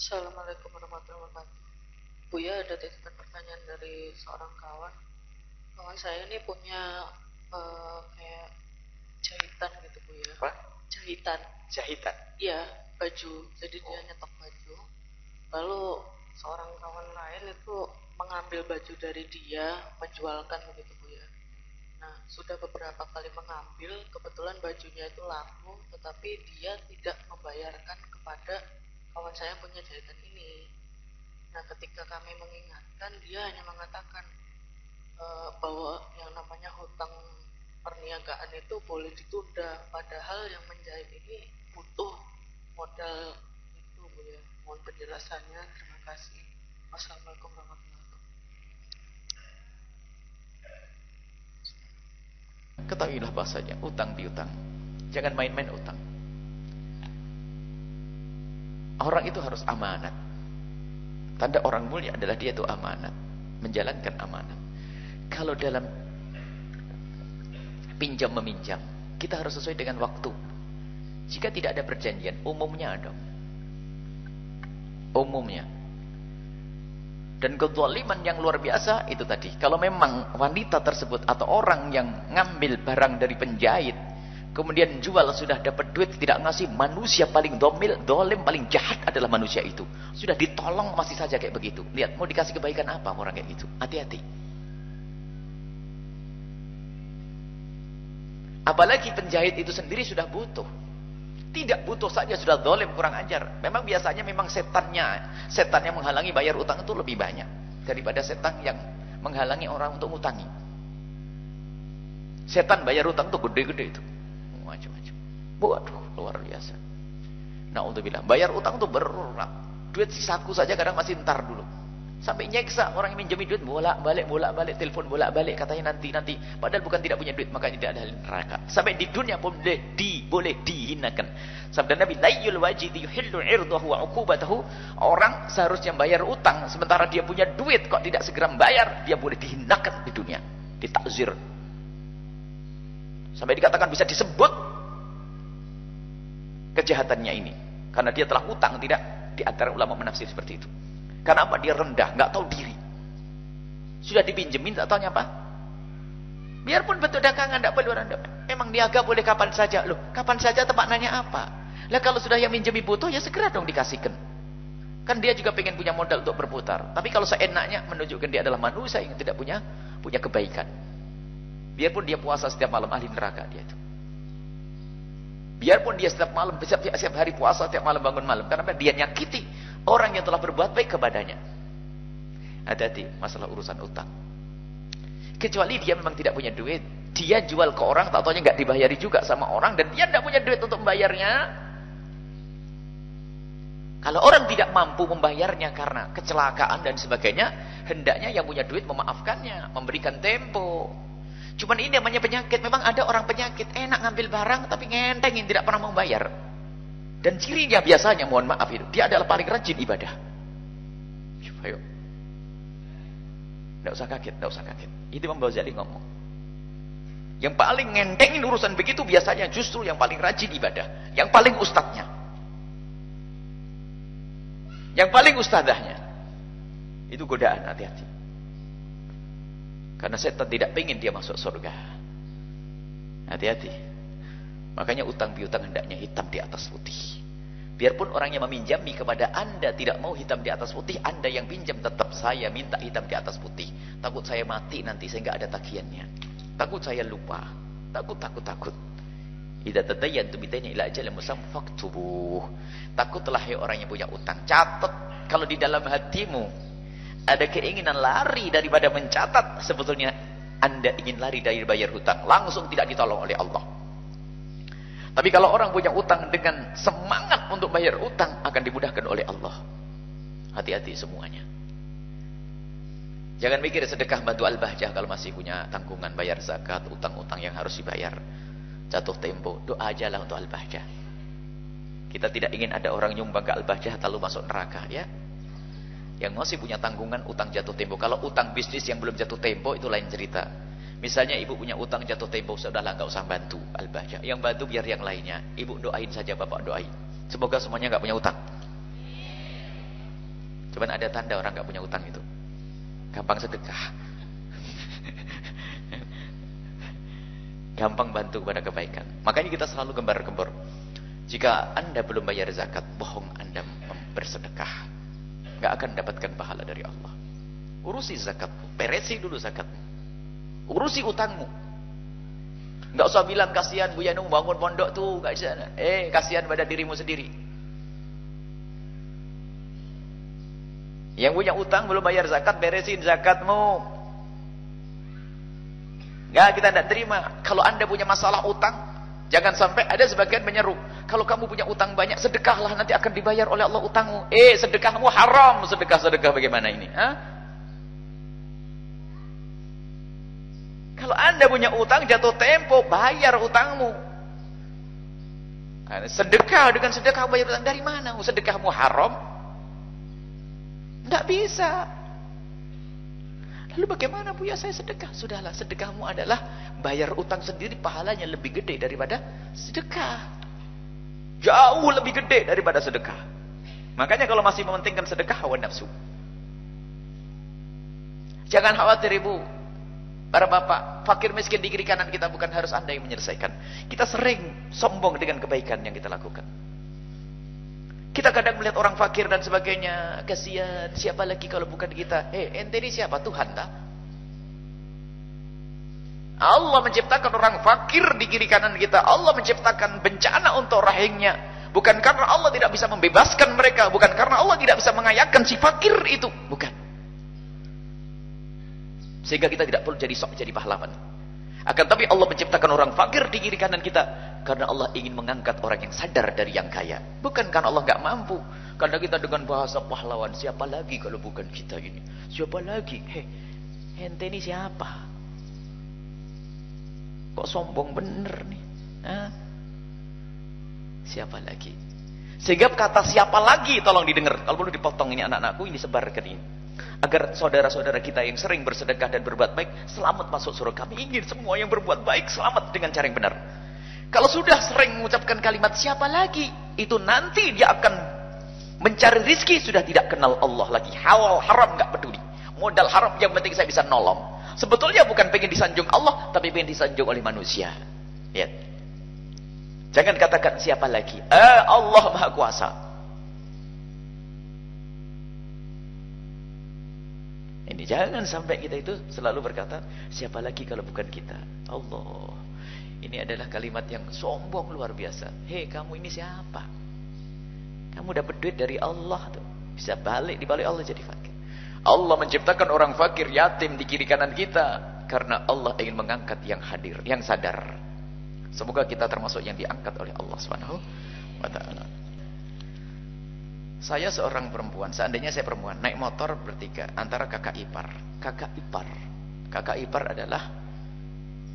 Assalamualaikum warahmatullahi wabarakatuh. Buya ada titipan pertanyaan dari seorang kawan. Kawan saya ini punya uh, kayak jahitan gitu Buya. Apa? Jahitan. Jahitan. Iya, baju. Jadi dia nyetok baju. Lalu seorang kawan lain itu mengambil baju dari dia, menjualkan begitu Buya. Nah, sudah beberapa kali mengambil, kebetulan bajunya itu laku, tetapi dia tidak membayarkan kepada kawan saya punya jahitan ini. Nah, ketika kami mengingatkan, dia hanya mengatakan e, bahwa yang namanya hutang perniagaan itu boleh ditunda, padahal yang menjahit ini butuh modal itu, Bu ya. Mohon penjelasannya. Terima kasih. Wassalamualaikum warahmatullahi Ketahuilah bahasanya, utang piutang. Jangan main-main utang. Orang itu harus amanat. Tanda orang mulia adalah dia itu amanat. Menjalankan amanat. Kalau dalam pinjam meminjam, kita harus sesuai dengan waktu. Jika tidak ada perjanjian, umumnya ada. Umumnya dan kezaliman yang luar biasa itu tadi. Kalau memang wanita tersebut atau orang yang ngambil barang dari penjahit, kemudian jual sudah dapat duit tidak ngasih, manusia paling domil, dolim paling jahat adalah manusia itu. Sudah ditolong masih saja kayak begitu. Lihat mau dikasih kebaikan apa orang kayak gitu. Hati-hati. Apalagi penjahit itu sendiri sudah butuh. Tidak butuh saja sudah dolim kurang ajar. Memang biasanya memang setannya, setan yang menghalangi bayar utang itu lebih banyak daripada setan yang menghalangi orang untuk ngutangi. Setan bayar utang itu gede-gede itu. Macam-macam. Waduh, luar biasa. Nah, untuk bilang bayar utang itu berat. Duit sisaku saja kadang masih ntar dulu. Sampai nyeksa orang yang minjemin duit bolak-balik bolak-balik telepon bolak-balik katanya nanti nanti padahal bukan tidak punya duit makanya tidak ada neraka. Sampai di dunia pun boleh di boleh dihinakan. Sabda Nabi layyul wajid yuhillu irdahu wa uqubatahu. Orang seharusnya bayar utang sementara dia punya duit kok tidak segera bayar, dia boleh dihinakan di dunia, ditakzir. Sampai dikatakan bisa disebut kejahatannya ini karena dia telah utang tidak di antara ulama menafsir seperti itu. Kenapa dia rendah, nggak tahu diri. Sudah dipinjemin, tak tahu apa. Biarpun bentuk dagangan, tidak boleh rendah. Memang niaga boleh kapan saja. Loh, kapan saja tempat nanya apa? Lah kalau sudah yang minjemi butuh, ya segera dong dikasihkan. Kan dia juga pengen punya modal untuk berputar. Tapi kalau seenaknya menunjukkan dia adalah manusia yang tidak punya punya kebaikan. Biarpun dia puasa setiap malam ahli neraka dia itu. Biarpun dia setiap malam, setiap, setiap hari puasa, setiap malam bangun malam. Karena dia nyakiti orang yang telah berbuat baik kepadanya. Hati-hati masalah urusan utang. Kecuali dia memang tidak punya duit. Dia jual ke orang, tak tahunya nggak dibayari juga sama orang. Dan dia tidak punya duit untuk membayarnya. Kalau orang tidak mampu membayarnya karena kecelakaan dan sebagainya. Hendaknya yang punya duit memaafkannya. Memberikan tempo. Cuman ini namanya penyakit. Memang ada orang penyakit. Enak ngambil barang tapi ngentengin tidak pernah membayar. Dan cirinya biasanya, mohon maaf itu, dia adalah paling rajin ibadah. Ayo. Tidak usah kaget, tidak usah kaget. Itu membawa Zali ngomong. Yang paling ngentengin urusan begitu biasanya justru yang paling rajin ibadah. Yang paling ustadznya. Yang paling ustadzahnya. Itu godaan, hati-hati. Karena setan tidak ingin dia masuk surga. Hati-hati. Makanya utang piutang hendaknya hitam di atas putih. Biarpun orang yang meminjami kepada anda tidak mau hitam di atas putih, anda yang pinjam tetap saya minta hitam di atas putih. Takut saya mati nanti saya nggak ada tagihannya. Takut saya lupa. Takut, takut, takut. Idza tadayyantu bidayni ila ajalin musamma faktubuh. Takutlah hai orang yang punya utang. Catat kalau di dalam hatimu ada keinginan lari daripada mencatat sebetulnya anda ingin lari dari bayar hutang langsung tidak ditolong oleh Allah tapi kalau orang punya utang dengan semangat untuk bayar utang akan dimudahkan oleh Allah. Hati-hati semuanya. Jangan mikir sedekah bantu al-bahjah kalau masih punya tanggungan bayar zakat, utang-utang yang harus dibayar. Jatuh tempo, doa aja lah untuk al-bahjah. Kita tidak ingin ada orang nyumbang ke al-bahjah lalu masuk neraka ya. Yang masih punya tanggungan utang jatuh tempo. Kalau utang bisnis yang belum jatuh tempo itu lain cerita. Misalnya ibu punya utang jatuh tempo, sudahlah nggak usah bantu al-bahjah. Yang bantu biar yang lainnya. Ibu doain saja bapak doain. Semoga semuanya nggak punya utang. Cuman ada tanda orang nggak punya utang itu. Gampang sedekah. Gampang bantu kepada kebaikan. Makanya kita selalu gembar-gembor. Jika anda belum bayar zakat, bohong anda bersedekah. Nggak akan dapatkan pahala dari Allah. Urusi zakatmu. Peresi dulu zakatmu. Urusi utangmu. Nggak usah bilang kasihan Bu Yanung bangun pondok tuh. Nggak bisa. Eh, kasihan pada dirimu sendiri. Yang punya utang belum bayar zakat, beresin zakatmu. Nggak kita tidak terima. Kalau anda punya masalah utang, jangan sampai ada sebagian menyeru. Kalau kamu punya utang banyak, sedekahlah nanti akan dibayar oleh Allah utangmu. Eh, sedekahmu haram. Sedekah-sedekah bagaimana ini? Hah? Kalau anda punya utang, jatuh tempo, bayar utangmu. Sedekah dengan sedekah bayar utang dari mana? Sedekahmu haram. Tidak bisa. Lalu bagaimana Bu ya saya sedekah? Sudahlah sedekahmu adalah bayar utang sendiri pahalanya lebih gede daripada sedekah. Jauh lebih gede daripada sedekah. Makanya kalau masih mementingkan sedekah hawa nafsu. Jangan khawatir Ibu. Para bapak, fakir miskin di kiri kanan kita bukan harus Anda yang menyelesaikan. Kita sering sombong dengan kebaikan yang kita lakukan. Kita kadang melihat orang fakir dan sebagainya, kasihan, siapa lagi kalau bukan kita? Eh, ente ini siapa? Tuhan tak? Allah menciptakan orang fakir di kiri kanan kita. Allah menciptakan bencana untuk rahimnya. Bukan karena Allah tidak bisa membebaskan mereka. Bukan karena Allah tidak bisa mengayakan si fakir itu. Bukan. Sehingga kita tidak perlu jadi sok jadi pahlawan. Akan tapi Allah menciptakan orang fakir di kiri kanan kita. Karena Allah ingin mengangkat orang yang sadar dari yang kaya. Bukan karena Allah nggak mampu. Karena kita dengan bahasa pahlawan. Siapa lagi kalau bukan kita ini? Siapa lagi? Hei, ente ini siapa? Kok sombong bener nih? Siapa lagi? Sehingga kata siapa lagi tolong didengar. Kalau perlu dipotong ini anak-anakku ini sebarkan ini agar saudara-saudara kita yang sering bersedekah dan berbuat baik selamat masuk surga. Kami ingin semua yang berbuat baik selamat dengan cara yang benar. Kalau sudah sering mengucapkan kalimat siapa lagi, itu nanti dia akan mencari rizki sudah tidak kenal Allah lagi. Halal haram nggak peduli. Modal haram yang penting saya bisa nolong. Sebetulnya bukan pengen disanjung Allah, tapi pengen disanjung oleh manusia. Lihat. Jangan katakan siapa lagi. Eh Allah Maha Kuasa. Ini jangan sampai kita itu selalu berkata, siapa lagi kalau bukan kita? Allah. Ini adalah kalimat yang sombong luar biasa. Hei, kamu ini siapa? Kamu dapat duit dari Allah tuh. Bisa balik di balik Allah jadi fakir. Allah menciptakan orang fakir yatim di kiri kanan kita karena Allah ingin mengangkat yang hadir, yang sadar. Semoga kita termasuk yang diangkat oleh Allah Subhanahu wa taala. Saya seorang perempuan, seandainya saya perempuan, naik motor bertiga antara kakak ipar. Kakak ipar. Kakak ipar adalah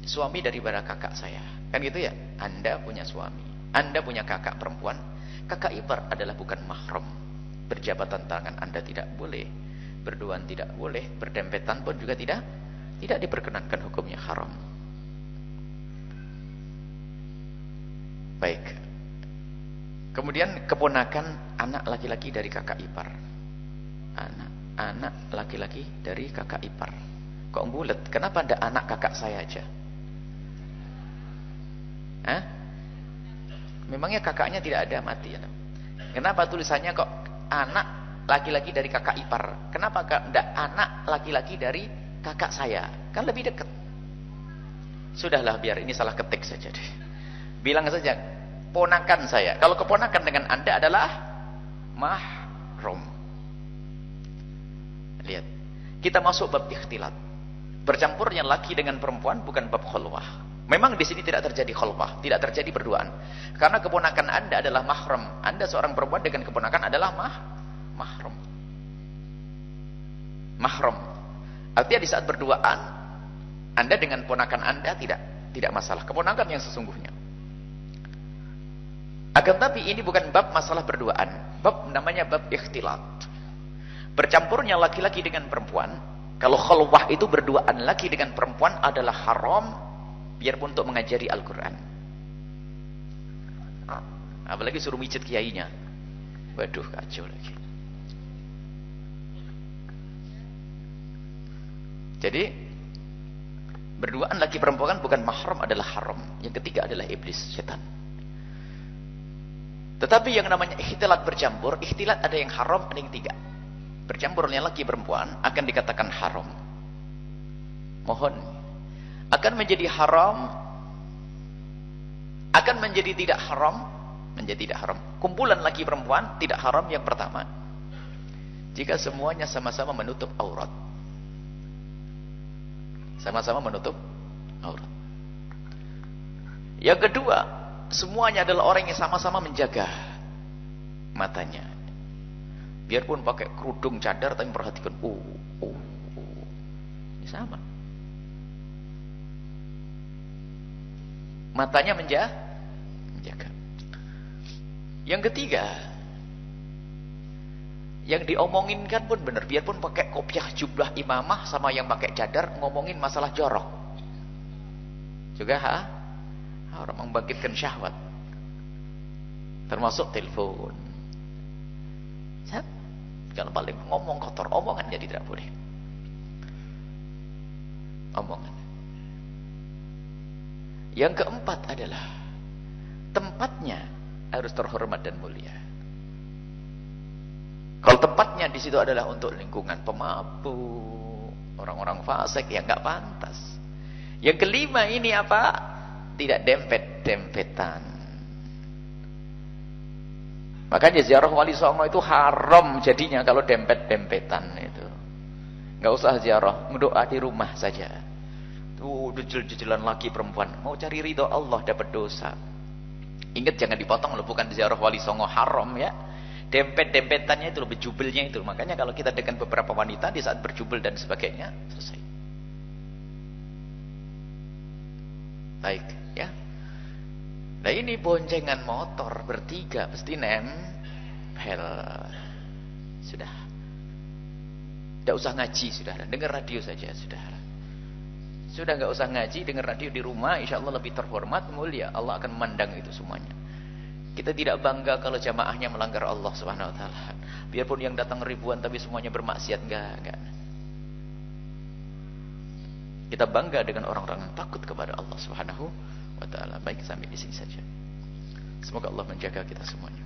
suami daripada kakak saya. Kan gitu ya? Anda punya suami. Anda punya kakak perempuan. Kakak ipar adalah bukan mahram. Berjabatan tangan Anda tidak boleh. Berduaan tidak boleh. Berdempetan pun juga tidak tidak diperkenankan hukumnya haram. Baik. Kemudian keponakan anak laki-laki dari kakak ipar. Anak anak laki-laki dari kakak ipar. Kok bulat? Kenapa ada anak kakak saya aja? Hah? Memangnya kakaknya tidak ada mati ya? Kenapa tulisannya kok anak laki-laki dari kakak ipar? Kenapa tidak anak laki-laki dari kakak saya? Kan lebih dekat. Sudahlah biar ini salah ketik saja deh. Bilang saja ponakan saya. Kalau keponakan dengan Anda adalah mahrum. Lihat. Kita masuk bab ikhtilat. Bercampurnya laki dengan perempuan bukan bab khulwah. Memang di sini tidak terjadi khulwah, tidak terjadi berduaan. Karena keponakan Anda adalah mahram. Anda seorang perempuan dengan keponakan adalah mah mahram. Mahram. Artinya di saat berduaan Anda dengan ponakan Anda tidak tidak masalah. Keponakan yang sesungguhnya. Akan tapi ini bukan bab masalah berduaan. Bab namanya bab ikhtilat. Bercampurnya laki-laki dengan perempuan. Kalau khulwah itu berduaan laki dengan perempuan adalah haram. Biarpun untuk mengajari Al-Quran. Apalagi suruh mijit kiainya. Waduh kacau lagi. Jadi berduaan laki perempuan bukan mahram adalah haram. Yang ketiga adalah iblis, setan. Tetapi yang namanya ikhtilat bercampur, ikhtilat ada yang haram, ada yang tidak. Bercampurnya laki perempuan akan dikatakan haram. Mohon akan menjadi haram akan menjadi tidak haram menjadi tidak haram. Kumpulan laki perempuan tidak haram yang pertama. Jika semuanya sama-sama menutup aurat. Sama-sama menutup aurat. Yang kedua, semuanya adalah orang yang sama-sama menjaga matanya. Biarpun pakai kerudung cadar tapi perhatikan, uh, uh, uh. Ini sama. Matanya menjaga, menjaga. Yang ketiga, yang diomongin kan pun benar. Biarpun pakai kopiah jublah imamah sama yang pakai cadar ngomongin masalah jorok. Juga ha? Orang membangkitkan syahwat. Termasuk telepon. Kalau paling ngomong kotor, omongan jadi tidak boleh. Omongan. Yang keempat adalah tempatnya harus terhormat dan mulia. Kalau tempatnya di situ adalah untuk lingkungan pemabuk, orang-orang fasik yang nggak pantas. Yang kelima ini apa? Tidak dempet-dempetan. Makanya ziarah wali songo itu haram jadinya kalau dempet-dempetan itu. Enggak usah ziarah, doa di rumah saja. Tuh jejel-jejelan laki perempuan, mau cari ridho Allah dapat dosa. Ingat jangan dipotong loh bukan ziarah wali songo haram ya. Dempet-dempetannya itu lebih jubelnya itu. Makanya kalau kita dengan beberapa wanita di saat berjubel dan sebagainya, selesai. Baik, ya. Nah ini boncengan motor bertiga pasti nempel. Sudah. Tidak usah ngaji sudah. Dengar radio saja sudah. Sudah nggak usah ngaji, dengar radio di rumah, insya Allah lebih terhormat, mulia. Allah akan memandang itu semuanya. Kita tidak bangga kalau jamaahnya melanggar Allah Subhanahu Wa Taala. Biarpun yang datang ribuan tapi semuanya bermaksiat, enggak, enggak. Kita bangga dengan orang-orang yang takut kepada Allah Subhanahu wa taala. Baik sampai di sini saja. Semoga Allah menjaga kita semuanya.